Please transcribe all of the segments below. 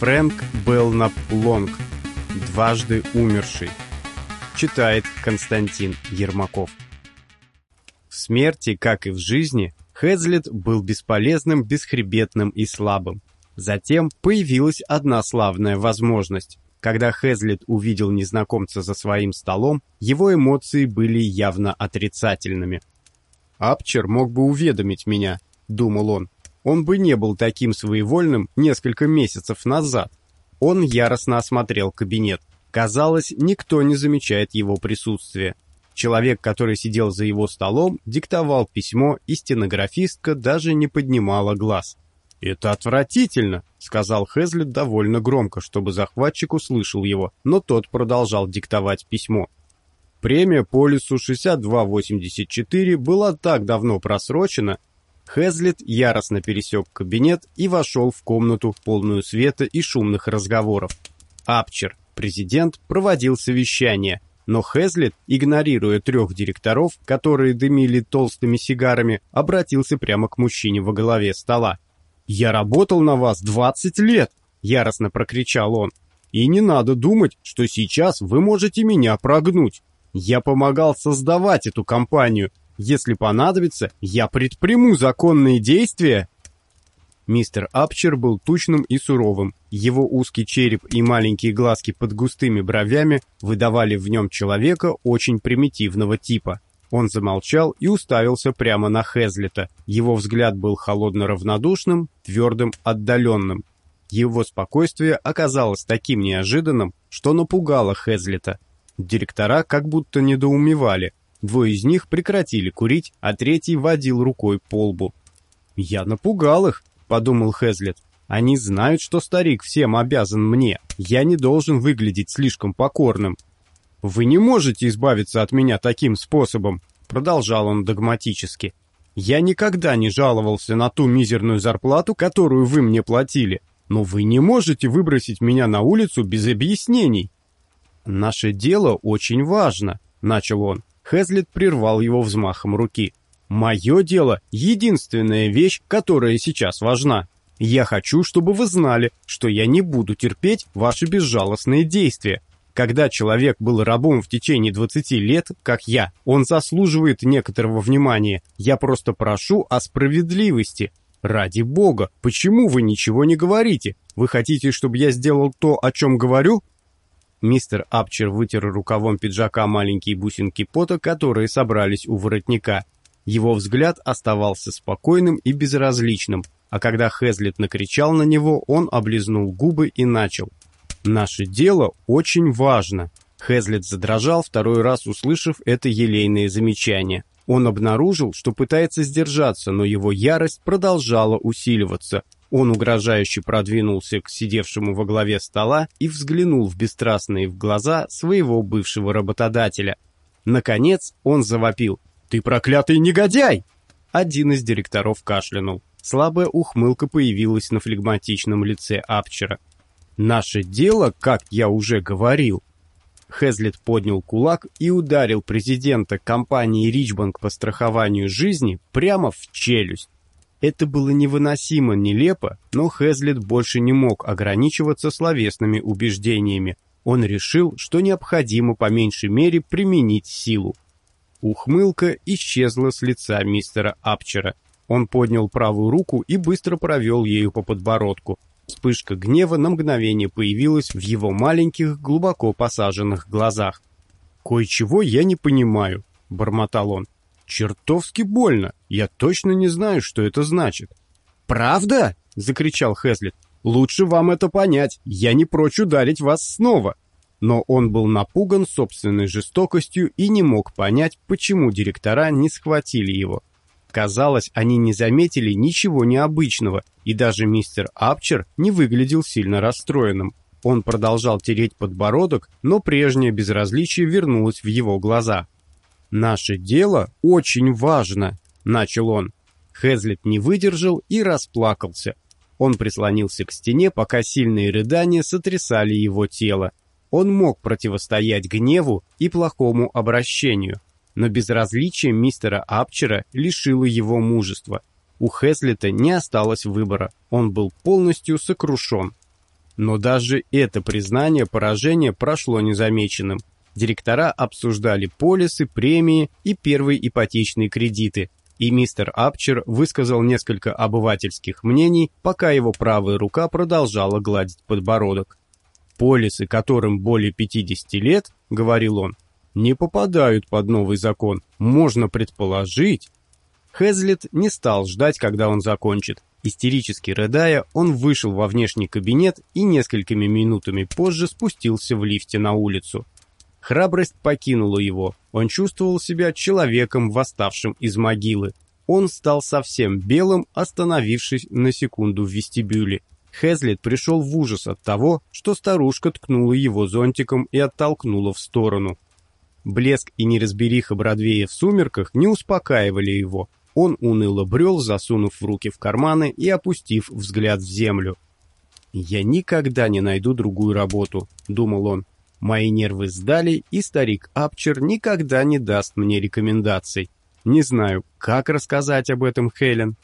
Фрэнк Белнап Лонг, дважды умерший. Читает Константин Ермаков. В смерти, как и в жизни, Хезлет был бесполезным, бесхребетным и слабым. Затем появилась одна славная возможность. Когда Хезлет увидел незнакомца за своим столом, его эмоции были явно отрицательными. «Апчер мог бы уведомить меня», — думал он. «Он бы не был таким своевольным несколько месяцев назад». Он яростно осмотрел кабинет. Казалось, никто не замечает его присутствия. Человек, который сидел за его столом, диктовал письмо, и стенографистка даже не поднимала глаз. «Это отвратительно», — сказал Хезлет довольно громко, чтобы захватчик услышал его, но тот продолжал диктовать письмо. Премия Полису 6284 была так давно просрочена, Хезлет яростно пересек кабинет и вошел в комнату, полную света и шумных разговоров. Апчер, президент, проводил совещание, но Хезлет, игнорируя трех директоров, которые дымили толстыми сигарами, обратился прямо к мужчине во голове стола. «Я работал на вас 20 лет!» — яростно прокричал он. «И не надо думать, что сейчас вы можете меня прогнуть. Я помогал создавать эту компанию. Если понадобится, я предприму законные действия». Мистер Апчер был тучным и суровым. Его узкий череп и маленькие глазки под густыми бровями выдавали в нем человека очень примитивного типа. Он замолчал и уставился прямо на Хезлета. Его взгляд был холодно-равнодушным, твердым, отдаленным. Его спокойствие оказалось таким неожиданным, что напугало Хезлета. Директора как будто недоумевали. Двое из них прекратили курить, а третий водил рукой по лбу. «Я напугал их», — подумал Хезлет. «Они знают, что старик всем обязан мне. Я не должен выглядеть слишком покорным. «Вы не можете избавиться от меня таким способом», — продолжал он догматически. «Я никогда не жаловался на ту мизерную зарплату, которую вы мне платили, но вы не можете выбросить меня на улицу без объяснений». «Наше дело очень важно», — начал он. Хезлет прервал его взмахом руки. «Мое дело — единственная вещь, которая сейчас важна. Я хочу, чтобы вы знали, что я не буду терпеть ваши безжалостные действия, когда человек был рабом в течение 20 лет, как я, он заслуживает некоторого внимания. Я просто прошу о справедливости. Ради бога, почему вы ничего не говорите? Вы хотите, чтобы я сделал то, о чем говорю? Мистер Апчер вытер рукавом пиджака маленькие бусинки пота, которые собрались у воротника. Его взгляд оставался спокойным и безразличным, а когда Хезлет накричал на него, он облизнул губы и начал. Наше дело очень важно. Хезлет задрожал, второй раз услышав это елейное замечание. Он обнаружил, что пытается сдержаться, но его ярость продолжала усиливаться. Он угрожающе продвинулся к сидевшему во главе стола и взглянул в бесстрастные в глаза своего бывшего работодателя. Наконец он завопил. «Ты проклятый негодяй!» Один из директоров кашлянул. Слабая ухмылка появилась на флегматичном лице Апчера. Наше дело, как я уже говорил. Хезлет поднял кулак и ударил президента компании Ричбанк по страхованию жизни прямо в челюсть. Это было невыносимо нелепо, но Хезлет больше не мог ограничиваться словесными убеждениями. Он решил, что необходимо по меньшей мере применить силу. Ухмылка исчезла с лица мистера Апчера. Он поднял правую руку и быстро провел ею по подбородку. Вспышка гнева на мгновение появилась в его маленьких, глубоко посаженных глазах. «Кое-чего я не понимаю», — бормотал он. «Чертовски больно. Я точно не знаю, что это значит». «Правда?» — закричал Хезлет. «Лучше вам это понять. Я не прочь ударить вас снова». Но он был напуган собственной жестокостью и не мог понять, почему директора не схватили его. Казалось, они не заметили ничего необычного, и даже мистер Апчер не выглядел сильно расстроенным. Он продолжал тереть подбородок, но прежнее безразличие вернулось в его глаза. «Наше дело очень важно», — начал он. Хезлет не выдержал и расплакался. Он прислонился к стене, пока сильные рыдания сотрясали его тело. Он мог противостоять гневу и плохому обращению, но безразличие мистера Апчера лишило его мужества. У Хеслета не осталось выбора, он был полностью сокрушен. Но даже это признание поражения прошло незамеченным. Директора обсуждали полисы, премии и первые ипотечные кредиты, и мистер Апчер высказал несколько обывательских мнений, пока его правая рука продолжала гладить подбородок. «Полисы, которым более 50 лет, — говорил он, — не попадают под новый закон. Можно предположить...» Хезлет не стал ждать, когда он закончит. Истерически рыдая, он вышел во внешний кабинет и несколькими минутами позже спустился в лифте на улицу. Храбрость покинула его. Он чувствовал себя человеком, восставшим из могилы. Он стал совсем белым, остановившись на секунду в вестибюле. Хезлет пришел в ужас от того, что старушка ткнула его зонтиком и оттолкнула в сторону. Блеск и неразбериха Бродвея в сумерках не успокаивали его. Он уныло брел, засунув руки в карманы и опустив взгляд в землю. «Я никогда не найду другую работу», — думал он. Мои нервы сдали, и старик Апчер никогда не даст мне рекомендаций. Не знаю, как рассказать об этом Хелен.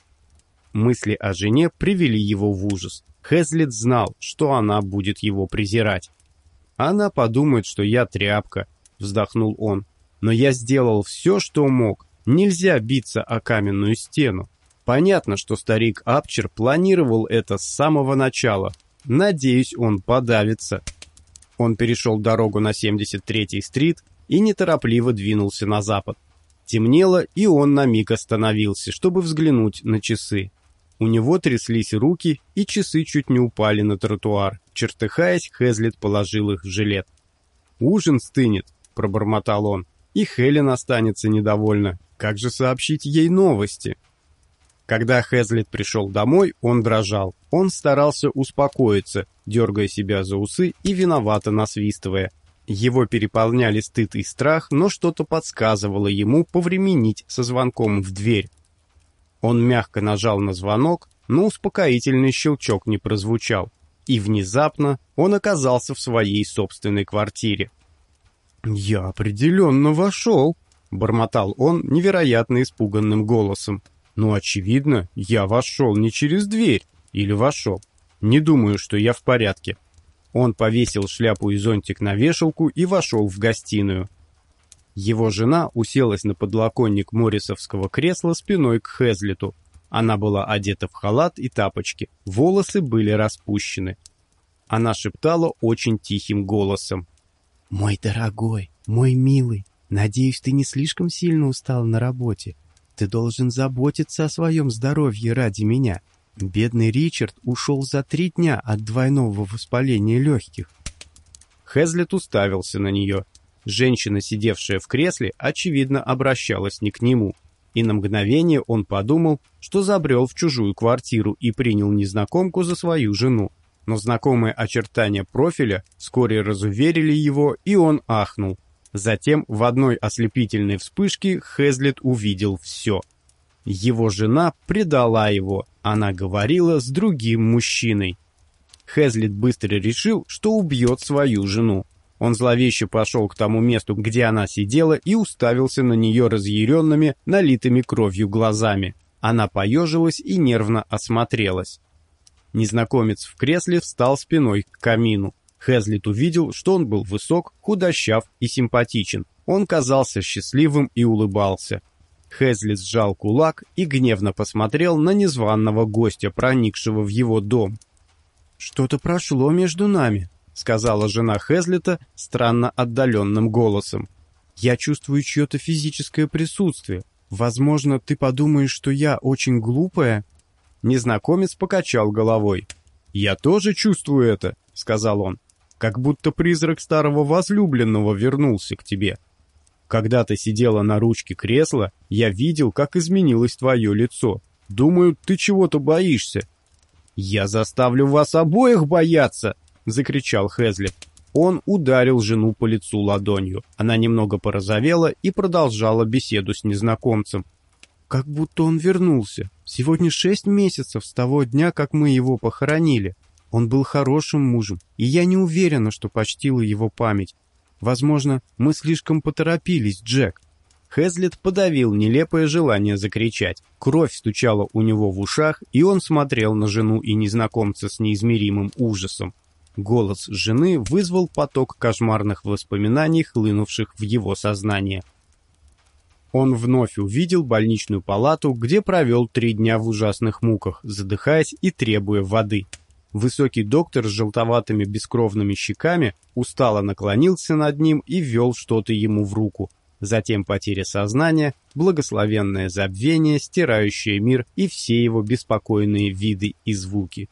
Мысли о жене привели его в ужас. Хезлет знал, что она будет его презирать. «Она подумает, что я тряпка», — вздохнул он. «Но я сделал все, что мог. Нельзя биться о каменную стену. Понятно, что старик Апчер планировал это с самого начала. Надеюсь, он подавится». Он перешел дорогу на 73-й стрит и неторопливо двинулся на запад. Темнело, и он на миг остановился, чтобы взглянуть на часы. У него тряслись руки, и часы чуть не упали на тротуар. Чертыхаясь, Хезлет положил их в жилет. «Ужин стынет», — пробормотал он, — «и Хелен останется недовольна. Как же сообщить ей новости?» Когда Хезлет пришел домой, он дрожал. Он старался успокоиться, дергая себя за усы и виновато насвистывая. Его переполняли стыд и страх, но что-то подсказывало ему повременить со звонком в дверь. Он мягко нажал на звонок, но успокоительный щелчок не прозвучал, и внезапно он оказался в своей собственной квартире. «Я определенно вошел», — бормотал он невероятно испуганным голосом. «Ну, очевидно, я вошел не через дверь, или вошел. Не думаю, что я в порядке. Он повесил шляпу и зонтик на вешалку и вошел в гостиную. Его жена уселась на подлоконник моррисовского кресла спиной к Хезлету. Она была одета в халат и тапочки, волосы были распущены. Она шептала очень тихим голосом. «Мой дорогой, мой милый, надеюсь, ты не слишком сильно устал на работе. Ты должен заботиться о своем здоровье ради меня. Бедный Ричард ушел за три дня от двойного воспаления легких. Хезлет уставился на нее. Женщина, сидевшая в кресле, очевидно, обращалась не к нему. И на мгновение он подумал, что забрел в чужую квартиру и принял незнакомку за свою жену. Но знакомые очертания профиля вскоре разуверили его, и он ахнул. Затем в одной ослепительной вспышке Хезлет увидел все — его жена предала его, она говорила с другим мужчиной. Хезлит быстро решил, что убьет свою жену. Он зловеще пошел к тому месту, где она сидела, и уставился на нее разъяренными, налитыми кровью глазами. Она поежилась и нервно осмотрелась. Незнакомец в кресле встал спиной к камину. Хезлит увидел, что он был высок, худощав и симпатичен. Он казался счастливым и улыбался. Хезли сжал кулак и гневно посмотрел на незваного гостя, проникшего в его дом. «Что-то прошло между нами», — сказала жена Хезлета странно отдаленным голосом. «Я чувствую чье-то физическое присутствие. Возможно, ты подумаешь, что я очень глупая?» Незнакомец покачал головой. «Я тоже чувствую это», — сказал он. «Как будто призрак старого возлюбленного вернулся к тебе. Когда ты сидела на ручке кресла, я видел, как изменилось твое лицо. Думаю, ты чего-то боишься». «Я заставлю вас обоих бояться!» — закричал Хезли. Он ударил жену по лицу ладонью. Она немного порозовела и продолжала беседу с незнакомцем. «Как будто он вернулся. Сегодня шесть месяцев с того дня, как мы его похоронили. Он был хорошим мужем, и я не уверена, что почтила его память. Возможно, мы слишком поторопились, Джек. Хезлет подавил нелепое желание закричать. Кровь стучала у него в ушах, и он смотрел на жену и незнакомца с неизмеримым ужасом. Голос жены вызвал поток кошмарных воспоминаний, хлынувших в его сознание. Он вновь увидел больничную палату, где провел три дня в ужасных муках, задыхаясь и требуя воды. Высокий доктор с желтоватыми бескровными щеками устало наклонился над ним и ввел что-то ему в руку. Затем потеря сознания, благословенное забвение, стирающее мир и все его беспокойные виды и звуки.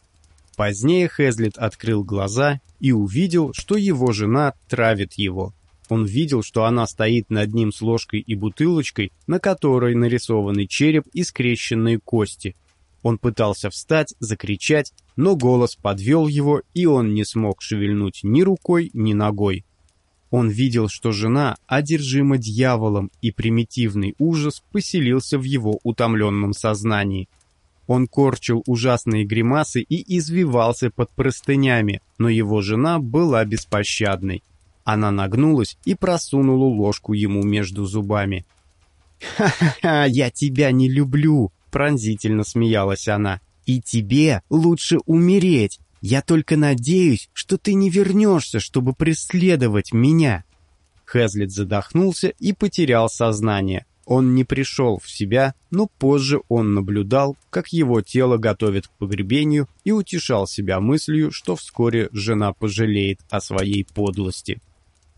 Позднее Хезлит открыл глаза и увидел, что его жена травит его. Он видел, что она стоит над ним с ложкой и бутылочкой, на которой нарисованы череп и скрещенные кости. Он пытался встать, закричать, но голос подвел его, и он не смог шевельнуть ни рукой, ни ногой. Он видел, что жена одержима дьяволом, и примитивный ужас поселился в его утомленном сознании – он корчил ужасные гримасы и извивался под простынями, но его жена была беспощадной. Она нагнулась и просунула ложку ему между зубами. «Ха-ха-ха, я тебя не люблю!» — пронзительно смеялась она. «И тебе лучше умереть. Я только надеюсь, что ты не вернешься, чтобы преследовать меня». Хезлит задохнулся и потерял сознание. Он не пришел в себя, но позже он наблюдал, как его тело готовят к погребению и утешал себя мыслью, что вскоре жена пожалеет о своей подлости.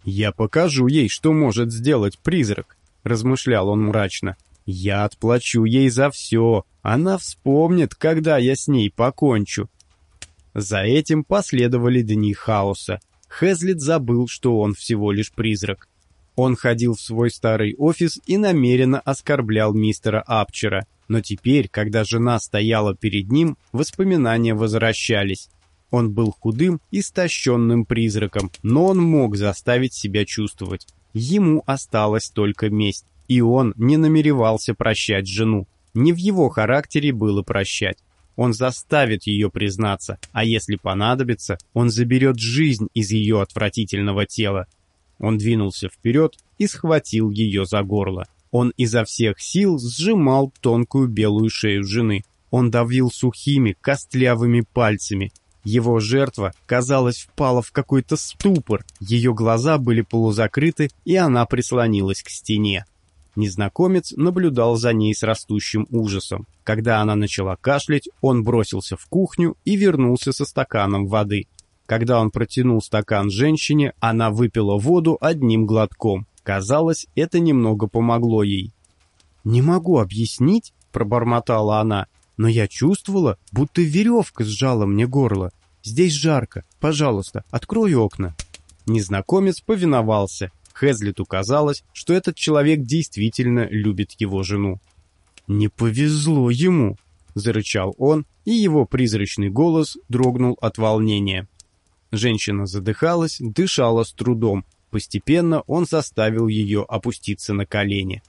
«Я покажу ей, что может сделать призрак», — размышлял он мрачно. «Я отплачу ей за все. Она вспомнит, когда я с ней покончу». За этим последовали дни хаоса. Хезлит забыл, что он всего лишь призрак. Он ходил в свой старый офис и намеренно оскорблял мистера Апчера, но теперь, когда жена стояла перед ним, воспоминания возвращались. Он был худым, истощенным призраком, но он мог заставить себя чувствовать. Ему осталась только месть, и он не намеревался прощать жену. Не в его характере было прощать. Он заставит ее признаться, а если понадобится, он заберет жизнь из ее отвратительного тела. Он двинулся вперед и схватил ее за горло. Он изо всех сил сжимал тонкую белую шею жены. Он давил сухими, костлявыми пальцами. Его жертва, казалось, впала в какой-то ступор. Ее глаза были полузакрыты, и она прислонилась к стене. Незнакомец наблюдал за ней с растущим ужасом. Когда она начала кашлять, он бросился в кухню и вернулся со стаканом воды. Когда он протянул стакан женщине, она выпила воду одним глотком. Казалось, это немного помогло ей. «Не могу объяснить», — пробормотала она, «но я чувствовала, будто веревка сжала мне горло. Здесь жарко. Пожалуйста, открой окна». Незнакомец повиновался. Хезлиту казалось, что этот человек действительно любит его жену. «Не повезло ему», — зарычал он, и его призрачный голос дрогнул от волнения. Женщина задыхалась, дышала с трудом. Постепенно он заставил ее опуститься на колени.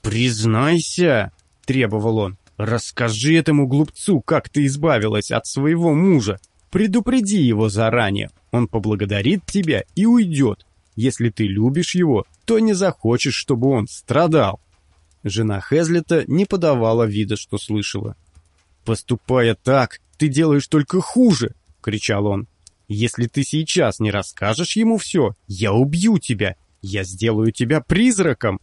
«Признайся!» — требовал он. «Расскажи этому глупцу, как ты избавилась от своего мужа. Предупреди его заранее. Он поблагодарит тебя и уйдет. Если ты любишь его, то не захочешь, чтобы он страдал». Жена Хезлета не подавала вида, что слышала. «Поступая так, ты делаешь только хуже!» — кричал он. Если ты сейчас не расскажешь ему все, я убью тебя. Я сделаю тебя призраком.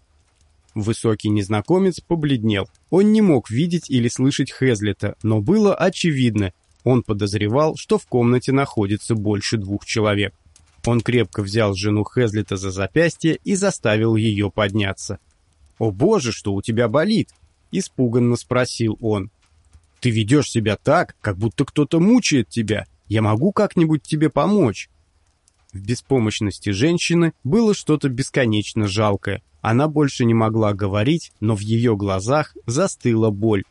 Высокий незнакомец побледнел. Он не мог видеть или слышать Хезлета, но было очевидно. Он подозревал, что в комнате находится больше двух человек. Он крепко взял жену Хезлета за запястье и заставил ее подняться. «О боже, что у тебя болит?» — испуганно спросил он. «Ты ведешь себя так, как будто кто-то мучает тебя. Я могу как-нибудь тебе помочь?» В беспомощности женщины было что-то бесконечно жалкое. Она больше не могла говорить, но в ее глазах застыла боль.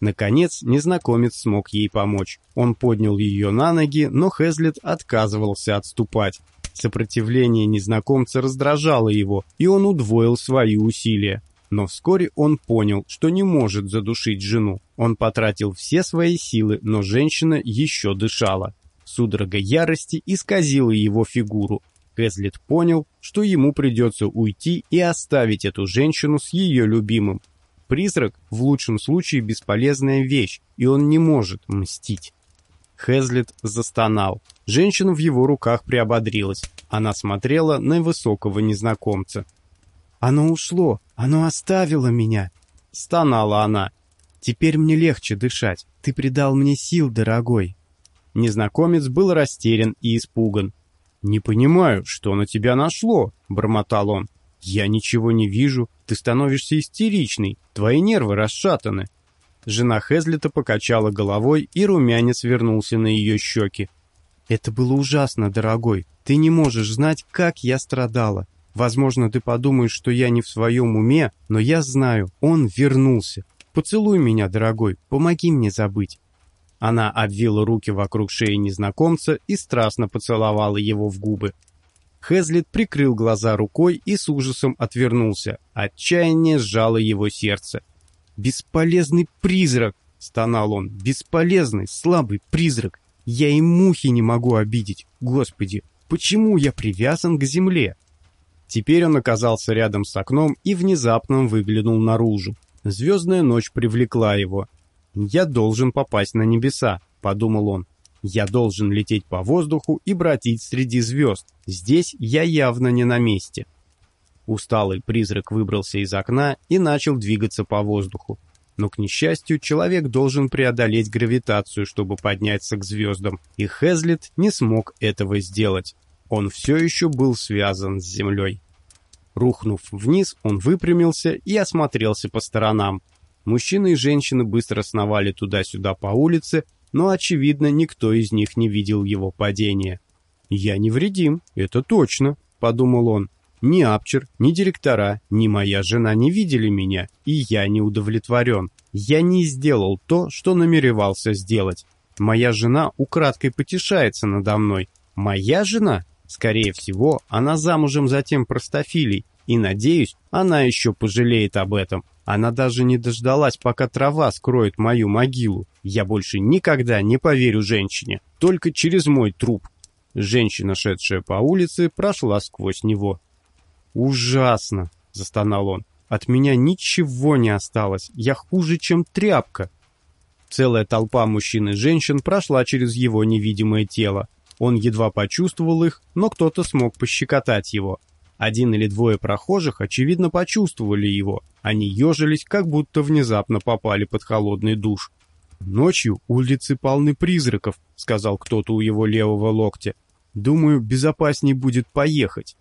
Наконец, незнакомец смог ей помочь. Он поднял ее на ноги, но Хезлет отказывался отступать. Сопротивление незнакомца раздражало его, и он удвоил свои усилия. Но вскоре он понял, что не может задушить жену. Он потратил все свои силы, но женщина еще дышала. Судорога ярости исказила его фигуру. Кэзлет понял, что ему придется уйти и оставить эту женщину с ее любимым. Призрак в лучшем случае бесполезная вещь, и он не может мстить. Хезлет застонал. Женщина в его руках приободрилась. Она смотрела на высокого незнакомца. «Оно ушло! Оно оставило меня!» Стонала она. «Теперь мне легче дышать. Ты придал мне сил, дорогой!» Незнакомец был растерян и испуган. «Не понимаю, что на тебя нашло?» — бормотал он. «Я ничего не вижу. Ты становишься истеричной. Твои нервы расшатаны». Жена Хезлета покачала головой, и румянец вернулся на ее щеки. «Это было ужасно, дорогой. Ты не можешь знать, как я страдала. Возможно, ты подумаешь, что я не в своем уме, но я знаю, он вернулся. Поцелуй меня, дорогой, помоги мне забыть». Она обвила руки вокруг шеи незнакомца и страстно поцеловала его в губы. Хезлет прикрыл глаза рукой и с ужасом отвернулся. Отчаяние сжало его сердце. «Бесполезный призрак!» — стонал он. «Бесполезный, слабый призрак! Я и мухи не могу обидеть! Господи, почему я привязан к земле?» Теперь он оказался рядом с окном и внезапно выглянул наружу. Звездная ночь привлекла его. «Я должен попасть на небеса», — подумал он. «Я должен лететь по воздуху и бродить среди звезд. Здесь я явно не на месте». Усталый призрак выбрался из окна и начал двигаться по воздуху. Но, к несчастью, человек должен преодолеть гравитацию, чтобы подняться к звездам, и Хезлет не смог этого сделать. Он все еще был связан с землей. Рухнув вниз, он выпрямился и осмотрелся по сторонам. Мужчины и женщины быстро сновали туда-сюда по улице, но, очевидно, никто из них не видел его падения. «Я невредим, это точно», — подумал он. «Ни Апчер, ни директора, ни моя жена не видели меня, и я не удовлетворен. Я не сделал то, что намеревался сделать. Моя жена украдкой потешается надо мной. Моя жена? Скорее всего, она замужем за тем простофилей, и, надеюсь, она еще пожалеет об этом. Она даже не дождалась, пока трава скроет мою могилу. Я больше никогда не поверю женщине, только через мой труп. Женщина, шедшая по улице, прошла сквозь него. «Ужасно!» — застонал он. «От меня ничего не осталось. Я хуже, чем тряпка». Целая толпа мужчин и женщин прошла через его невидимое тело. Он едва почувствовал их, но кто-то смог пощекотать его. Один или двое прохожих, очевидно, почувствовали его. Они ежились, как будто внезапно попали под холодный душ. «Ночью улицы полны призраков», — сказал кто-то у его левого локтя. «Думаю, безопасней будет поехать».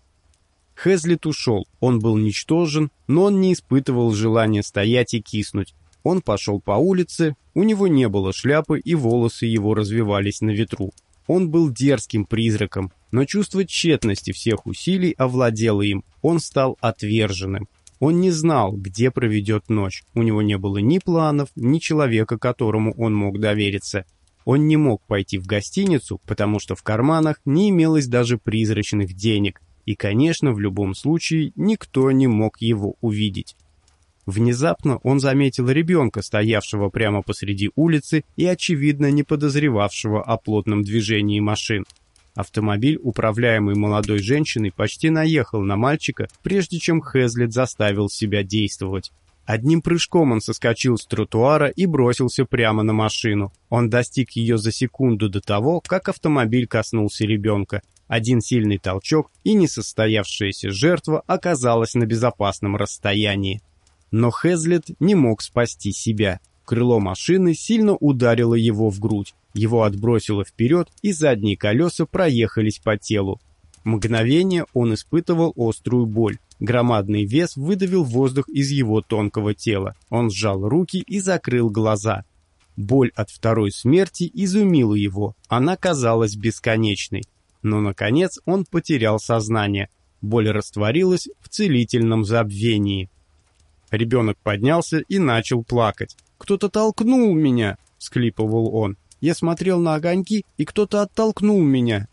Хезлит ушел. Он был ничтожен, но он не испытывал желания стоять и киснуть. Он пошел по улице, у него не было шляпы, и волосы его развивались на ветру. Он был дерзким призраком, но чувство тщетности всех усилий овладело им. Он стал отверженным. Он не знал, где проведет ночь. У него не было ни планов, ни человека, которому он мог довериться. Он не мог пойти в гостиницу, потому что в карманах не имелось даже призрачных денег. И, конечно, в любом случае никто не мог его увидеть. Внезапно он заметил ребенка, стоявшего прямо посреди улицы и, очевидно, не подозревавшего о плотном движении машин. Автомобиль, управляемый молодой женщиной, почти наехал на мальчика, прежде чем Хезлет заставил себя действовать. Одним прыжком он соскочил с тротуара и бросился прямо на машину. Он достиг ее за секунду до того, как автомобиль коснулся ребенка. Один сильный толчок, и несостоявшаяся жертва оказалась на безопасном расстоянии. Но Хезлет не мог спасти себя. Крыло машины сильно ударило его в грудь. Его отбросило вперед, и задние колеса проехались по телу. Мгновение он испытывал острую боль. Громадный вес выдавил воздух из его тонкого тела. Он сжал руки и закрыл глаза. Боль от второй смерти изумила его. Она казалась бесконечной. Но, наконец, он потерял сознание. Боль растворилась в целительном забвении. Ребенок поднялся и начал плакать. «Кто-то толкнул меня!» — всклипывал он. «Я смотрел на огоньки, и кто-то оттолкнул меня!»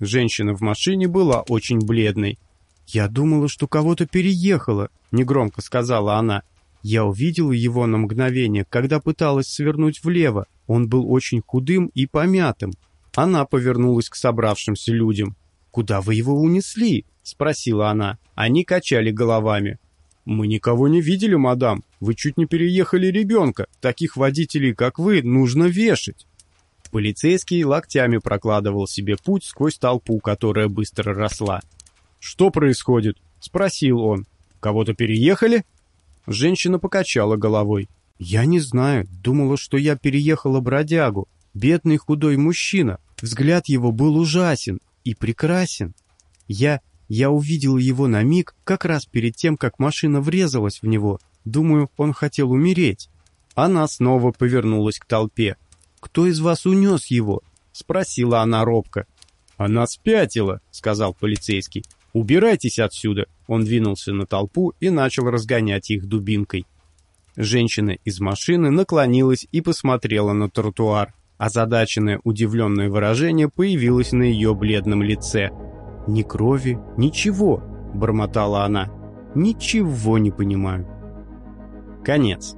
Женщина в машине была очень бледной. «Я думала, что кого-то переехала», — негромко сказала она. «Я увидела его на мгновение, когда пыталась свернуть влево. Он был очень худым и помятым». Она повернулась к собравшимся людям. «Куда вы его унесли?» — спросила она. Они качали головами. «Мы никого не видели, мадам. Вы чуть не переехали ребенка. Таких водителей, как вы, нужно вешать». Полицейский локтями прокладывал себе путь сквозь толпу, которая быстро росла. «Что происходит?» — спросил он. «Кого-то переехали?» Женщина покачала головой. «Я не знаю. Думала, что я переехала бродягу. Бедный худой мужчина. Взгляд его был ужасен и прекрасен. Я... я увидела его на миг, как раз перед тем, как машина врезалась в него. Думаю, он хотел умереть». Она снова повернулась к толпе. «Кто из вас унес его?» — спросила она робко. «Она спятила», — сказал полицейский. «Убирайтесь отсюда!» Он двинулся на толпу и начал разгонять их дубинкой. Женщина из машины наклонилась и посмотрела на тротуар. Озадаченное, удивленное выражение появилось на ее бледном лице. «Ни крови, ничего!» — бормотала она. «Ничего не понимаю». Конец.